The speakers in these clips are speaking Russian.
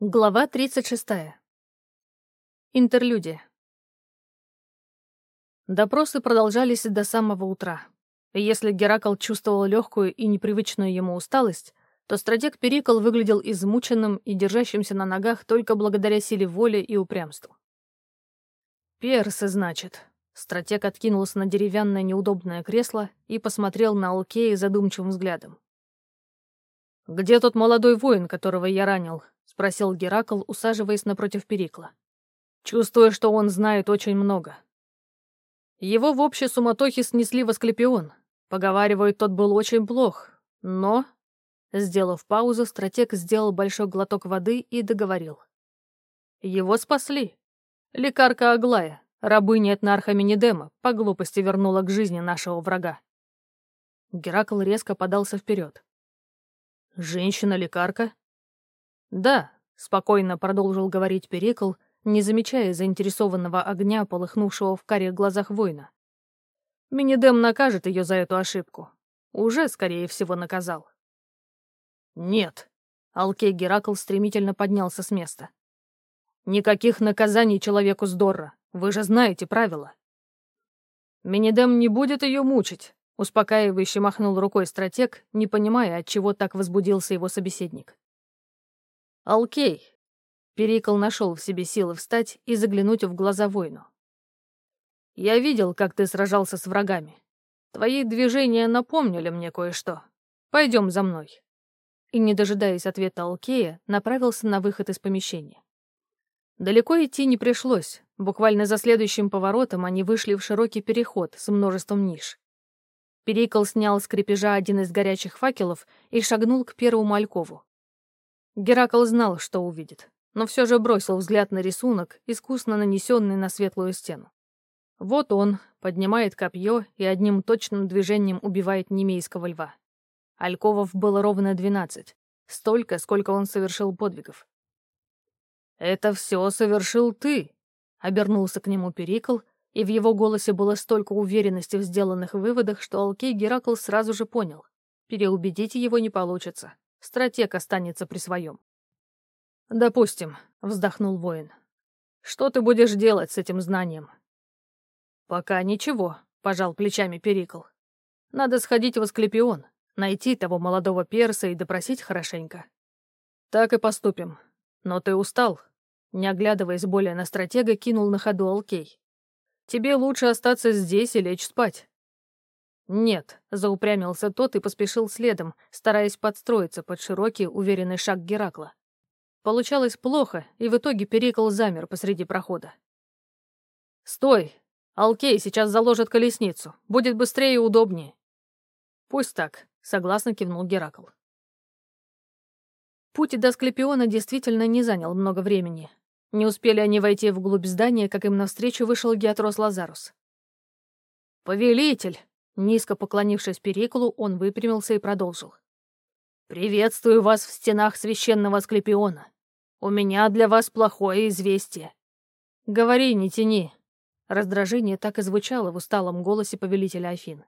Глава 36. Интерлюдия. Допросы продолжались до самого утра. Если Геракл чувствовал легкую и непривычную ему усталость, то стратег Перикл выглядел измученным и держащимся на ногах только благодаря силе воли и упрямству. «Персы, значит». Стратег откинулся на деревянное неудобное кресло и посмотрел на Алкея задумчивым взглядом. «Где тот молодой воин, которого я ранил?» — спросил Геракл, усаживаясь напротив Перикла. «Чувствую, что он знает очень много». Его в общей суматохе снесли в Асклепион. Поговаривают, тот был очень плох. Но... Сделав паузу, стратег сделал большой глоток воды и договорил. Его спасли. Лекарка Аглая, рабыня Этнарха Минидема, по глупости вернула к жизни нашего врага. Геракл резко подался вперед. «Женщина-лекарка?» «Да», — спокойно продолжил говорить Перикл, не замечая заинтересованного огня, полыхнувшего в карих глазах воина. «Минидем накажет ее за эту ошибку. Уже, скорее всего, наказал». «Нет», — Алкей Геракл стремительно поднялся с места. «Никаких наказаний человеку Здорра. Вы же знаете правила». «Минидем не будет ее мучить», Успокаивающе махнул рукой стратег, не понимая, от чего так возбудился его собеседник. «Алкей!» Перикл нашел в себе силы встать и заглянуть в глаза воину. «Я видел, как ты сражался с врагами. Твои движения напомнили мне кое-что. Пойдем за мной». И, не дожидаясь ответа Алкея, направился на выход из помещения. Далеко идти не пришлось. Буквально за следующим поворотом они вышли в широкий переход с множеством ниш. Перикл снял с крепежа один из горячих факелов и шагнул к первому алькову. Геракл знал, что увидит, но все же бросил взгляд на рисунок, искусно нанесенный на светлую стену. Вот он поднимает копье и одним точным движением убивает немейского льва. Альковов было ровно двенадцать, столько, сколько он совершил подвигов. «Это все совершил ты», — обернулся к нему Перикл, и в его голосе было столько уверенности в сделанных выводах, что Алкей Геракл сразу же понял. Переубедить его не получится. Стратег останется при своем. «Допустим», — вздохнул воин. «Что ты будешь делать с этим знанием?» «Пока ничего», — пожал плечами Перикл. «Надо сходить в Асклепион, найти того молодого перса и допросить хорошенько». «Так и поступим. Но ты устал?» Не оглядываясь более на стратега, кинул на ходу Алкей. Тебе лучше остаться здесь и лечь спать». «Нет», — заупрямился тот и поспешил следом, стараясь подстроиться под широкий, уверенный шаг Геракла. Получалось плохо, и в итоге Перикл замер посреди прохода. «Стой! Алкей сейчас заложит колесницу. Будет быстрее и удобнее». «Пусть так», — согласно кивнул Геракл. Путь до Склепиона действительно не занял много времени, не успели они войти вглубь здания, как им навстречу вышел Геатрос Лазарус. «Повелитель!» Низко поклонившись Перикулу, он выпрямился и продолжил. «Приветствую вас в стенах священного Склепиона. У меня для вас плохое известие». «Говори, не тяни». Раздражение так и звучало в усталом голосе повелителя Афин.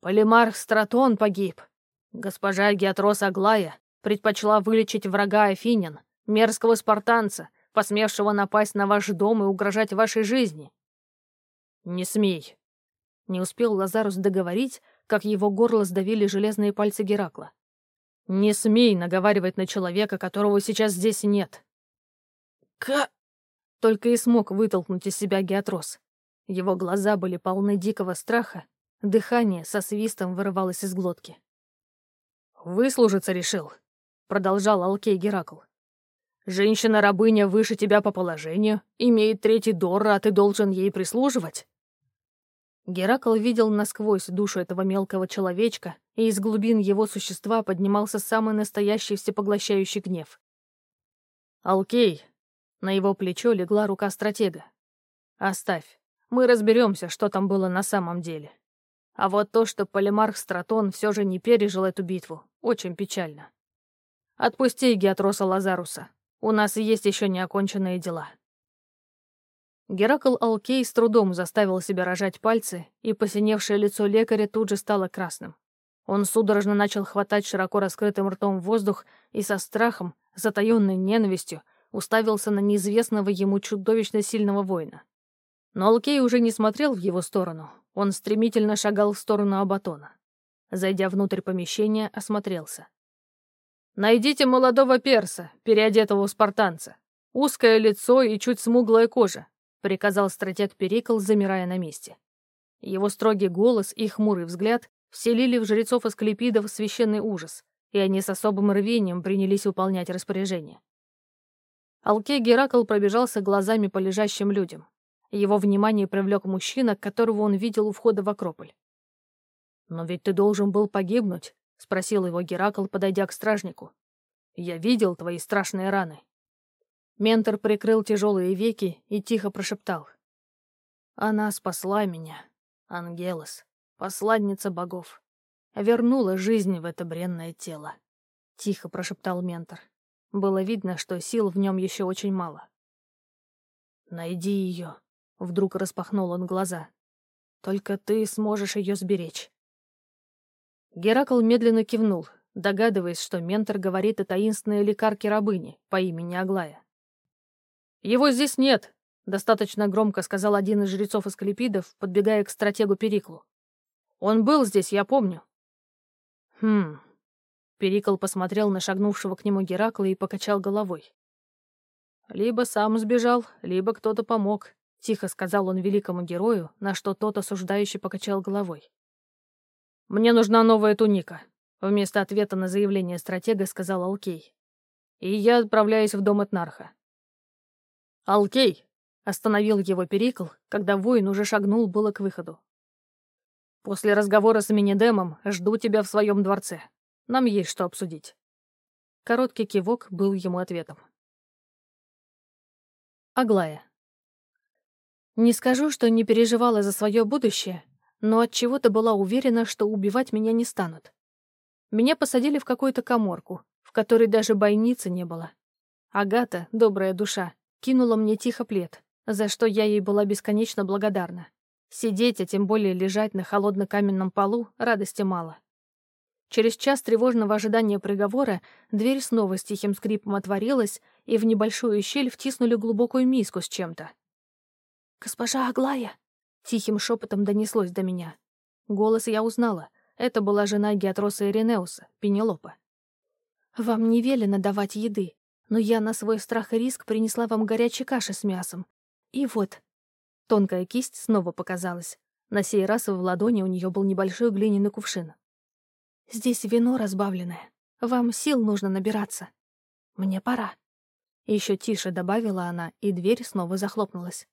«Полимарх Стратон погиб. Госпожа Геатрос Аглая предпочла вылечить врага Афинян, мерзкого спартанца, посмевшего напасть на ваш дом и угрожать вашей жизни». «Не смей». Не успел Лазарус договорить, как его горло сдавили железные пальцы Геракла. «Не смей наговаривать на человека, которого сейчас здесь нет». «Ка...» Только и смог вытолкнуть из себя Геатрос. Его глаза были полны дикого страха, дыхание со свистом вырывалось из глотки. «Выслужиться решил», — продолжал Алкей Геракл. Женщина-рабыня выше тебя по положению, имеет третий дор, а ты должен ей прислуживать». Геракл видел насквозь душу этого мелкого человечка, и из глубин его существа поднимался самый настоящий всепоглощающий гнев. «Алкей!» На его плечо легла рука стратега. «Оставь. Мы разберемся, что там было на самом деле. А вот то, что Полимарх Стратон все же не пережил эту битву, очень печально. Отпусти Геатроса Лазаруса. У нас есть еще неоконченные дела». Геракл Алкей с трудом заставил себя рожать пальцы, и посиневшее лицо лекаря тут же стало красным. Он судорожно начал хватать широко раскрытым ртом воздух и со страхом, затаённой ненавистью, уставился на неизвестного ему чудовищно сильного воина. Но Алкей уже не смотрел в его сторону. Он стремительно шагал в сторону Абатона. Зайдя внутрь помещения, осмотрелся. «Найдите молодого перса, переодетого в спартанца. Узкое лицо и чуть смуглая кожа», — приказал стратег Перикл, замирая на месте. Его строгий голос и хмурый взгляд вселили в жрецов Асклепидов священный ужас, и они с особым рвением принялись выполнять распоряжение. Алкей Геракл пробежался глазами по лежащим людям. Его внимание привлек мужчина, которого он видел у входа в Акрополь. «Но ведь ты должен был погибнуть», — спросил его Геракл, подойдя к стражнику. «Я видел твои страшные раны». Ментор прикрыл тяжелые веки и тихо прошептал. «Она спасла меня, Ангелос, посланница богов. Вернула жизнь в это бренное тело», — тихо прошептал ментор. Было видно, что сил в нем еще очень мало. «Найди ее», Вдруг распахнул он глаза. «Только ты сможешь ее сберечь». Геракл медленно кивнул, догадываясь, что ментор говорит о таинственной лекарке-рабыне по имени Аглая. «Его здесь нет», — достаточно громко сказал один из жрецов Аскалипидов, подбегая к стратегу Периклу. «Он был здесь, я помню». «Хм...» Перикл посмотрел на шагнувшего к нему Геракла и покачал головой. «Либо сам сбежал, либо кто-то помог. Тихо сказал он великому герою, на что тот осуждающий покачал головой. «Мне нужна новая туника», — вместо ответа на заявление стратега сказал Алкей. «И я отправляюсь в дом Этнарха». «Алкей!» — остановил его Перикл, когда воин уже шагнул было к выходу. «После разговора с Минидемом жду тебя в своем дворце. Нам есть что обсудить». Короткий кивок был ему ответом. Аглая. Не скажу, что не переживала за свое будущее, но от чего то была уверена, что убивать меня не станут. Меня посадили в какую-то коморку, в которой даже бойницы не было. Агата, добрая душа, кинула мне тихо плед, за что я ей была бесконечно благодарна. Сидеть, а тем более лежать на холодно-каменном полу, радости мало. Через час тревожного ожидания приговора дверь снова с тихим скрипом отворилась, и в небольшую щель втиснули глубокую миску с чем-то. «Госпожа Аглая!» — тихим шепотом донеслось до меня. Голос я узнала. Это была жена Геатроса Иринеуса, Пенелопа. «Вам не велено давать еды, но я на свой страх и риск принесла вам горячей каши с мясом. И вот...» Тонкая кисть снова показалась. На сей раз в ладони у нее был небольшой глиняный кувшин. «Здесь вино разбавленное. Вам сил нужно набираться. Мне пора». Еще тише добавила она, и дверь снова захлопнулась.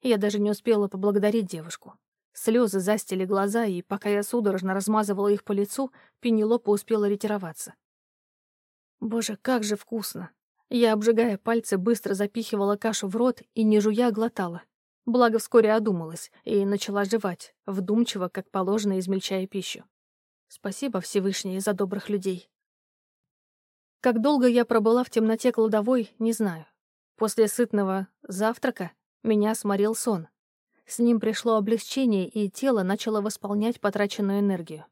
Я даже не успела поблагодарить девушку. Слезы застили глаза, и пока я судорожно размазывала их по лицу, Пенелопа успела ретироваться. Боже, как же вкусно! Я, обжигая пальцы, быстро запихивала кашу в рот и, не жуя, глотала. Благо вскоре одумалась и начала жевать, вдумчиво, как положено, измельчая пищу. Спасибо Всевышней за добрых людей. Как долго я пробыла в темноте кладовой, не знаю. После сытного завтрака меня сморил сон. С ним пришло облегчение, и тело начало восполнять потраченную энергию.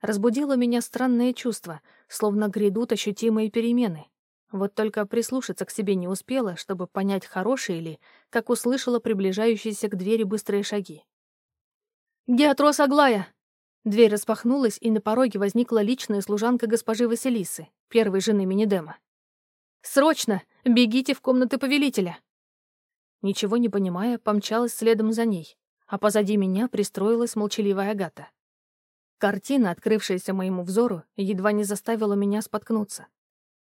Разбудило меня странное чувство, словно грядут ощутимые перемены. Вот только прислушаться к себе не успела, чтобы понять, хорошие ли, как услышала приближающиеся к двери быстрые шаги. «Геатрос Аглая!» Дверь распахнулась, и на пороге возникла личная служанка госпожи Василисы, первой жены Минидема. «Срочно! Бегите в комнаты повелителя!» Ничего не понимая, помчалась следом за ней, а позади меня пристроилась молчаливая Агата. Картина, открывшаяся моему взору, едва не заставила меня споткнуться.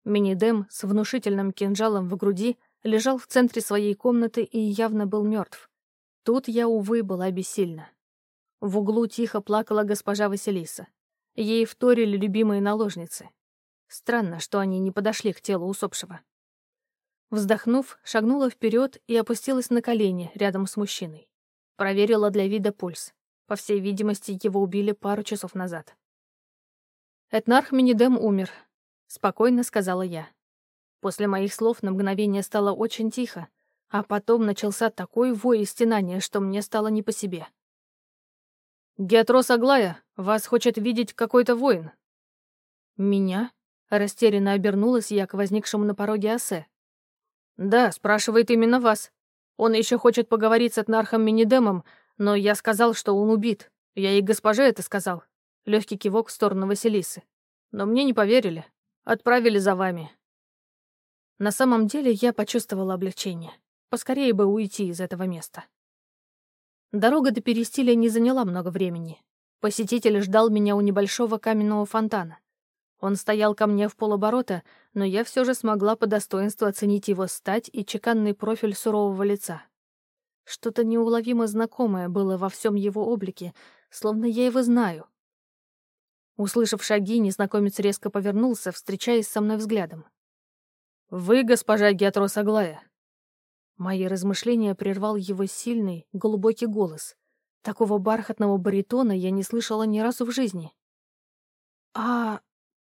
Минидем с внушительным кинжалом в груди лежал в центре своей комнаты и явно был мертв. Тут я, увы, была бессильна. В углу тихо плакала госпожа Василиса. Ей вторили любимые наложницы. Странно, что они не подошли к телу усопшего. Вздохнув, шагнула вперед и опустилась на колени рядом с мужчиной. Проверила для вида пульс. По всей видимости, его убили пару часов назад. «Этнарх Минидем умер», — спокойно сказала я. После моих слов на мгновение стало очень тихо, а потом начался такой вой и стенание, что мне стало не по себе. «Геатрос Аглая, вас хочет видеть какой-то воин». «Меня?» Растерянно обернулась я к возникшему на пороге Асе. «Да, спрашивает именно вас. Он еще хочет поговорить с Этнархом Минидемом, но я сказал, что он убит. Я и госпоже это сказал». Легкий кивок в сторону Василисы. «Но мне не поверили. Отправили за вами». На самом деле я почувствовала облегчение. Поскорее бы уйти из этого места. Дорога до Перестиля не заняла много времени. Посетитель ждал меня у небольшого каменного фонтана. Он стоял ко мне в полоборота, но я все же смогла по достоинству оценить его стать и чеканный профиль сурового лица. Что-то неуловимо знакомое было во всем его облике, словно я его знаю. Услышав шаги, незнакомец резко повернулся, встречаясь со мной взглядом. «Вы, госпожа Геатрос Аглая?» Мои размышления прервал его сильный, глубокий голос. Такого бархатного баритона я не слышала ни разу в жизни. «А...»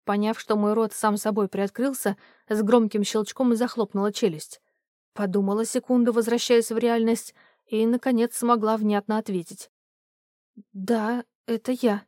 Поняв, что мой рот сам собой приоткрылся, с громким щелчком захлопнула челюсть. Подумала секунду, возвращаясь в реальность, и, наконец, смогла внятно ответить. «Да, это я».